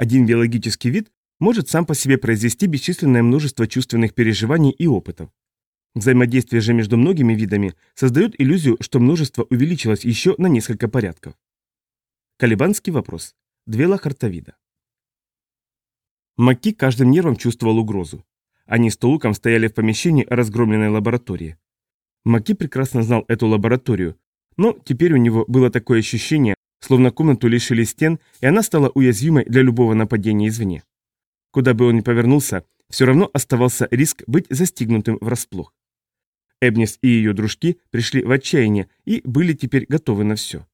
Один биологический вид может сам по себе произвести бесчисленное множество чувственных переживаний и опытов. Взаимодействие же между многими видами создает иллюзию, что множество увеличилось еще на несколько порядков. Калибанский вопрос. Две хартовида. Маки каждым нервом чувствовал угрозу. Они с Тулуком стояли в помещении разгромленной лаборатории. Маки прекрасно знал эту лабораторию, но теперь у него было такое ощущение, словно комнату лишили стен, и она стала уязвимой для любого нападения извне. Куда бы он ни повернулся, все равно оставался риск быть застигнутым врасплох. Эбнис и ее дружки пришли в отчаяние и были теперь готовы на все.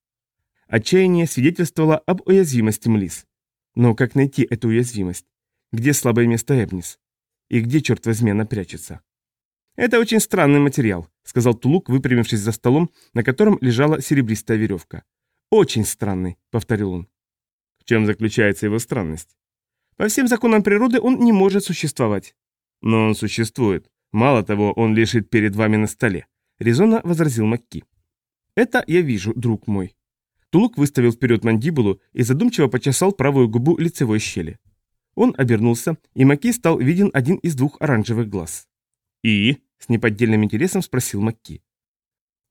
Отчаяние свидетельствовало об уязвимости Млис. Но как найти эту уязвимость? Где слабое место Эбнис? И где, черт возьми, она прячется? «Это очень странный материал», — сказал Тулук, выпрямившись за столом, на котором лежала серебристая веревка. «Очень странный», — повторил он. В чем заключается его странность? По всем законам природы он не может существовать. Но он существует. Мало того, он лежит перед вами на столе, резонно возразил Макки. Это я вижу, друг мой. Тулук выставил вперед мандибулу и задумчиво почесал правую губу лицевой щели. Он обернулся, и Макки стал виден один из двух оранжевых глаз. «И?» — с неподдельным интересом спросил Макки.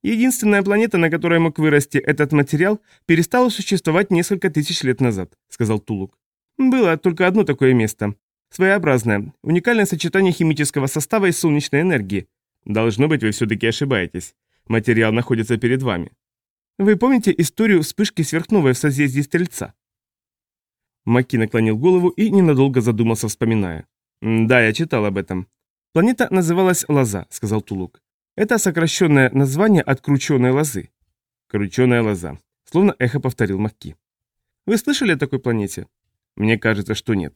«Единственная планета, на которой мог вырасти этот материал, перестала существовать несколько тысяч лет назад», — сказал Тулук. «Было только одно такое место. Своеобразное, уникальное сочетание химического состава и солнечной энергии. Должно быть, вы все-таки ошибаетесь. Материал находится перед вами. Вы помните историю вспышки сверхновой в созвездии Стрельца? Маки наклонил голову и ненадолго задумался, вспоминая. «Да, я читал об этом. Планета называлась Лоза», — сказал Тулук. «Это сокращенное название от крученой лозы». «Крученая лоза», — словно эхо повторил Макки. «Вы слышали о такой планете?» «Мне кажется, что нет».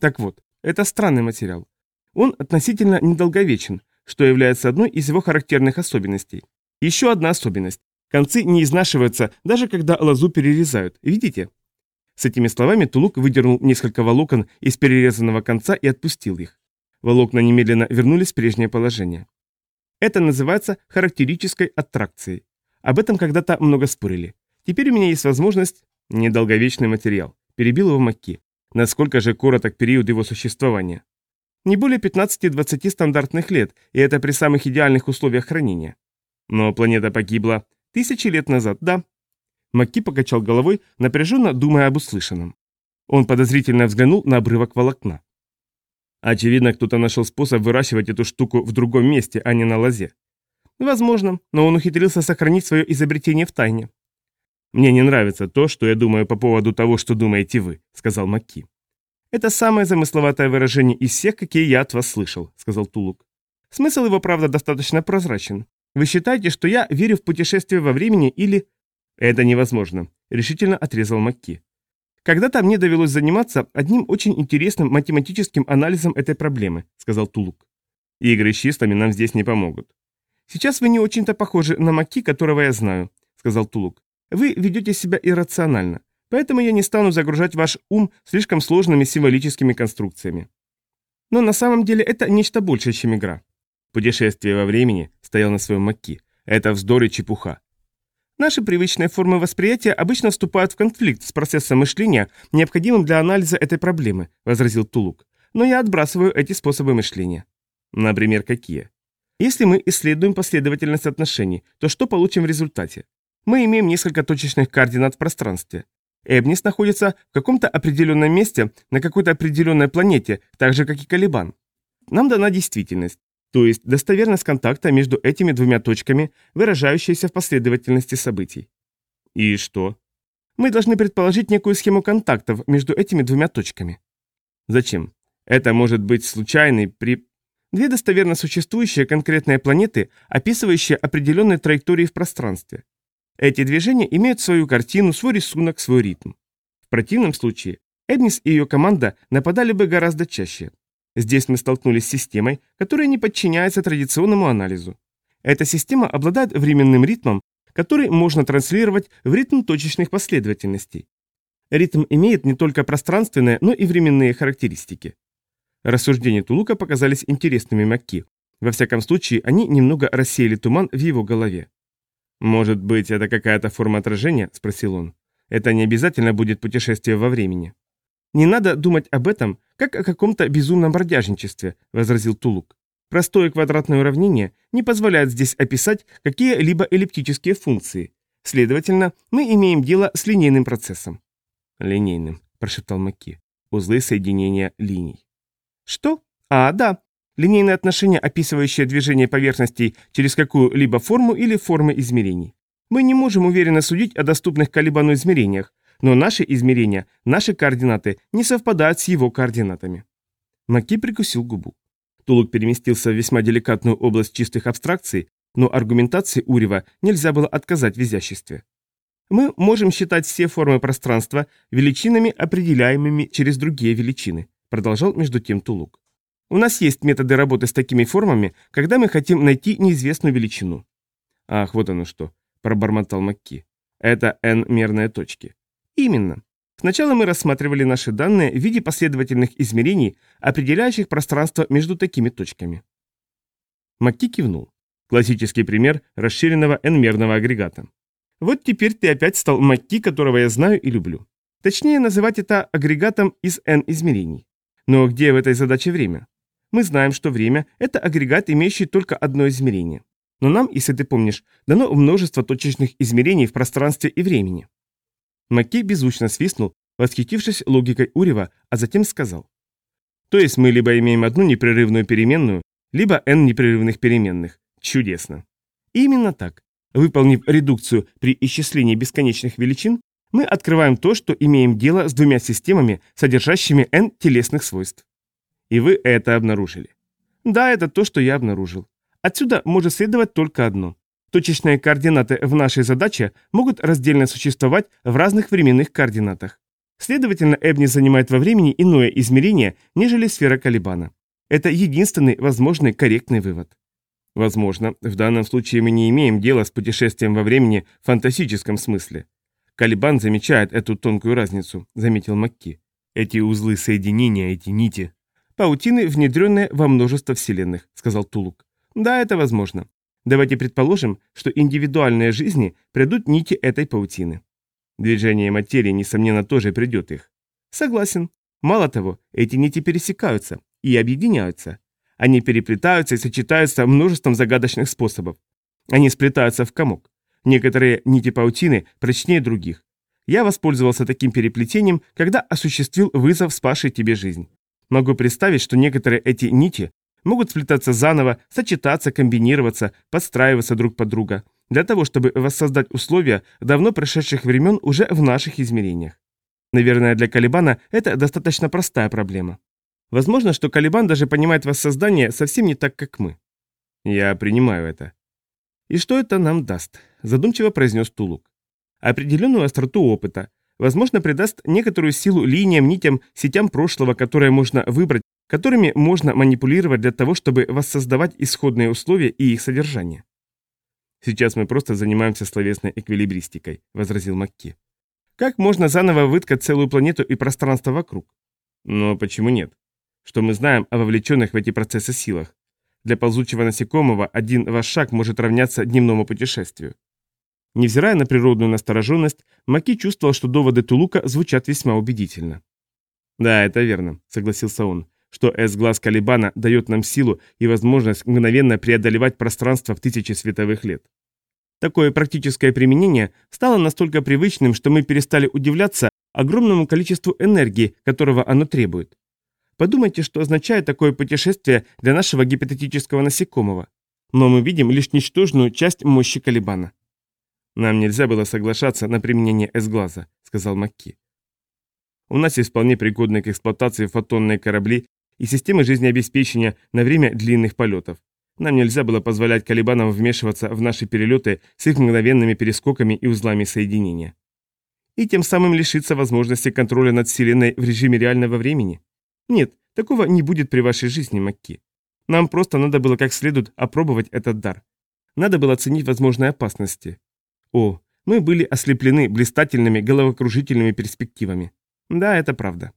Так вот, это странный материал. Он относительно недолговечен, что является одной из его характерных особенностей. Еще одна особенность. Концы не изнашиваются, даже когда лозу перерезают. Видите? С этими словами Тулук выдернул несколько волокон из перерезанного конца и отпустил их. Волокна немедленно вернулись в прежнее положение. Это называется характерической аттракцией. Об этом когда-то много спорили. Теперь у меня есть возможность... Недолговечный материал. Перебил его Макки. Насколько же короток период его существования? Не более 15-20 стандартных лет, и это при самых идеальных условиях хранения. Но планета погибла тысячи лет назад, да. Макки покачал головой, напряженно думая об услышанном. Он подозрительно взглянул на обрывок волокна. Очевидно, кто-то нашел способ выращивать эту штуку в другом месте, а не на лозе. Возможно, но он ухитрился сохранить свое изобретение в тайне. «Мне не нравится то, что я думаю по поводу того, что думаете вы», — сказал Макки. «Это самое замысловатое выражение из всех, какие я от вас слышал», — сказал Тулук. «Смысл его, правда, достаточно прозрачен. Вы считаете, что я верю в путешествие во времени или...» «Это невозможно», — решительно отрезал Макки. «Когда-то мне довелось заниматься одним очень интересным математическим анализом этой проблемы», — сказал Тулук. «Игры с числами нам здесь не помогут». «Сейчас вы не очень-то похожи на Маки, которого я знаю», — сказал Тулук. «Вы ведете себя иррационально, поэтому я не стану загружать ваш ум слишком сложными символическими конструкциями. Но на самом деле это нечто большее, чем игра». «Путешествие во времени», — стоял на своем Маки, — «это вздор и чепуха. Наши привычные формы восприятия обычно вступают в конфликт с процессом мышления, необходимым для анализа этой проблемы, возразил Тулук. Но я отбрасываю эти способы мышления. Например, какие? Если мы исследуем последовательность отношений, то что получим в результате? Мы имеем несколько точечных координат в пространстве. Эбнис находится в каком-то определенном месте на какой-то определенной планете, так же, как и Калибан. Нам дана действительность. То есть достоверность контакта между этими двумя точками, выражающаяся в последовательности событий. И что? Мы должны предположить некую схему контактов между этими двумя точками. Зачем? Это может быть случайный при... Две достоверно существующие конкретные планеты, описывающие определенные траектории в пространстве. Эти движения имеют свою картину, свой рисунок, свой ритм. В противном случае Эбнис и ее команда нападали бы гораздо чаще. Здесь мы столкнулись с системой, которая не подчиняется традиционному анализу. Эта система обладает временным ритмом, который можно транслировать в ритм точечных последовательностей. Ритм имеет не только пространственные, но и временные характеристики. Рассуждения Тулука показались интересными Макки. Во всяком случае, они немного рассеяли туман в его голове. «Может быть, это какая-то форма отражения?» – спросил он. «Это не обязательно будет путешествие во времени». «Не надо думать об этом, как о каком-то безумном бродяжничестве», — возразил Тулук. «Простое квадратное уравнение не позволяет здесь описать какие-либо эллиптические функции. Следовательно, мы имеем дело с линейным процессом». «Линейным», — прошептал Макки. «Узлы соединения линий». «Что? А, да. Линейное отношение, описывающее движение поверхностей через какую-либо форму или формы измерений. Мы не можем уверенно судить о доступных Калибану измерениях, но наши измерения, наши координаты не совпадают с его координатами. Маки прикусил губу. Тулук переместился в весьма деликатную область чистых абстракций, но аргументации Урева нельзя было отказать в изяществе. Мы можем считать все формы пространства величинами, определяемыми через другие величины, продолжал между тем Тулук. У нас есть методы работы с такими формами, когда мы хотим найти неизвестную величину. Ах, вот оно что, пробормотал Макки. Это n-мерные точки. Именно. Сначала мы рассматривали наши данные в виде последовательных измерений, определяющих пространство между такими точками. Макки кивнул. Классический пример расширенного n-мерного агрегата. Вот теперь ты опять стал Макки, которого я знаю и люблю. Точнее, называть это агрегатом из n измерений. Но где в этой задаче время? Мы знаем, что время – это агрегат, имеющий только одно измерение. Но нам, если ты помнишь, дано множество точечных измерений в пространстве и времени. Маккей беззвучно свистнул, восхитившись логикой Урева, а затем сказал. То есть мы либо имеем одну непрерывную переменную, либо n непрерывных переменных. Чудесно. И именно так. Выполнив редукцию при исчислении бесконечных величин, мы открываем то, что имеем дело с двумя системами, содержащими n телесных свойств. И вы это обнаружили. Да, это то, что я обнаружил. Отсюда может следовать только одно. Точечные координаты в нашей задаче могут раздельно существовать в разных временных координатах. Следовательно, Эбни занимает во времени иное измерение, нежели сфера Калибана. Это единственный возможный корректный вывод. Возможно, в данном случае мы не имеем дела с путешествием во времени в фантастическом смысле. Калибан замечает эту тонкую разницу, заметил Макки. Эти узлы соединения, эти нити. Паутины, внедренные во множество вселенных, сказал Тулук. Да, это возможно. Давайте предположим, что индивидуальные жизни придут нити этой паутины. Движение материи, несомненно, тоже придет их. Согласен. Мало того, эти нити пересекаются и объединяются. Они переплетаются и сочетаются множеством загадочных способов. Они сплетаются в комок. Некоторые нити паутины прочнее других. Я воспользовался таким переплетением, когда осуществил вызов, спасший тебе жизнь. Могу представить, что некоторые эти нити могут сплетаться заново, сочетаться, комбинироваться, подстраиваться друг под друга, для того, чтобы воссоздать условия давно прошедших времен уже в наших измерениях. Наверное, для Калибана это достаточно простая проблема. Возможно, что Калибан даже понимает воссоздание совсем не так, как мы. Я принимаю это. И что это нам даст? Задумчиво произнес Тулук. Определенную остроту опыта, возможно, придаст некоторую силу линиям, нитям, сетям прошлого, которые можно выбрать которыми можно манипулировать для того, чтобы воссоздавать исходные условия и их содержание. «Сейчас мы просто занимаемся словесной эквилибристикой», — возразил Макки. «Как можно заново выткать целую планету и пространство вокруг?» «Но почему нет? Что мы знаем о вовлеченных в эти процессы силах? Для ползучего насекомого один ваш шаг может равняться дневному путешествию». Невзирая на природную настороженность, Маки чувствовал, что доводы Тулука звучат весьма убедительно. «Да, это верно», — согласился он что S-глаз Калибана дает нам силу и возможность мгновенно преодолевать пространство в тысячи световых лет. Такое практическое применение стало настолько привычным, что мы перестали удивляться огромному количеству энергии, которого оно требует. Подумайте, что означает такое путешествие для нашего гипотетического насекомого. Но мы видим лишь ничтожную часть мощи Калибана. «Нам нельзя было соглашаться на применение S-глаза», — сказал Макки. «У нас есть вполне пригодные к эксплуатации фотонные корабли и системы жизнеобеспечения на время длинных полетов. Нам нельзя было позволять Калибанам вмешиваться в наши перелеты с их мгновенными перескоками и узлами соединения. И тем самым лишиться возможности контроля над Вселенной в режиме реального времени? Нет, такого не будет при вашей жизни, Макки. Нам просто надо было как следует опробовать этот дар. Надо было оценить возможные опасности. О, мы были ослеплены блистательными головокружительными перспективами. Да, это правда.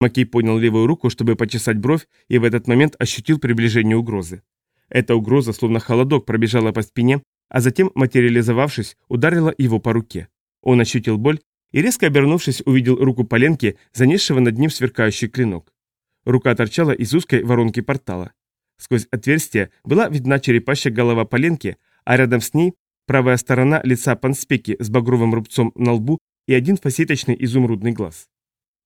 Макей поднял левую руку, чтобы почесать бровь, и в этот момент ощутил приближение угрозы. Эта угроза, словно холодок, пробежала по спине, а затем, материализовавшись, ударила его по руке. Он ощутил боль и, резко обернувшись, увидел руку Поленки, занесшего над ним сверкающий клинок. Рука торчала из узкой воронки портала. Сквозь отверстие была видна черепащая голова Поленки, а рядом с ней правая сторона лица Панспеки с багровым рубцом на лбу и один фасеточный изумрудный глаз.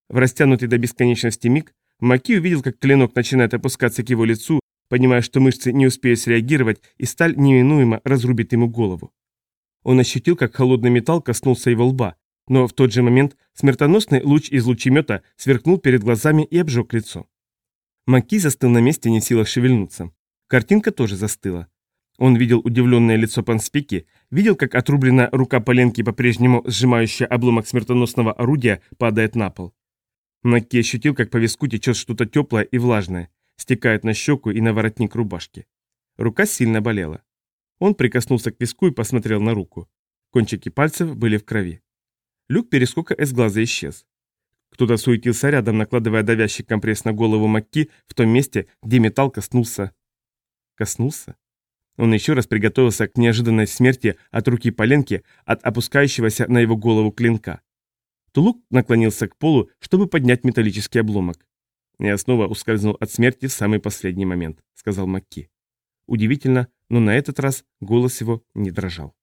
В растянутый до бесконечности миг Маки увидел, как клинок начинает опускаться к его лицу, понимая, что мышцы не успеют среагировать, и сталь неминуемо разрубит ему голову. Он ощутил, как холодный металл коснулся его лба, но в тот же момент смертоносный луч из лучемета сверкнул перед глазами и обжег лицо. Маки застыл на месте, не в силах шевельнуться. Картинка тоже застыла. Он видел удивленное лицо Панспики, видел, как отрубленная рука Поленки, по-прежнему сжимающая обломок смертоносного орудия, падает на пол. Маки ощутил, как по виску течет что-то теплое и влажное, стекает на щеку и на воротник рубашки. Рука сильно болела. Он прикоснулся к виску и посмотрел на руку. Кончики пальцев были в крови. Люк перескока из глаза исчез. Кто-то суетился рядом, накладывая давящий компресс на голову Макки в том месте, где металл коснулся. Коснулся? Он еще раз приготовился к неожиданной смерти от руки Поленки, от опускающегося на его голову клинка. Тулук наклонился к полу, чтобы поднять металлический обломок. «Я снова ускользнул от смерти в самый последний момент», — сказал Макки. Удивительно, но на этот раз голос его не дрожал.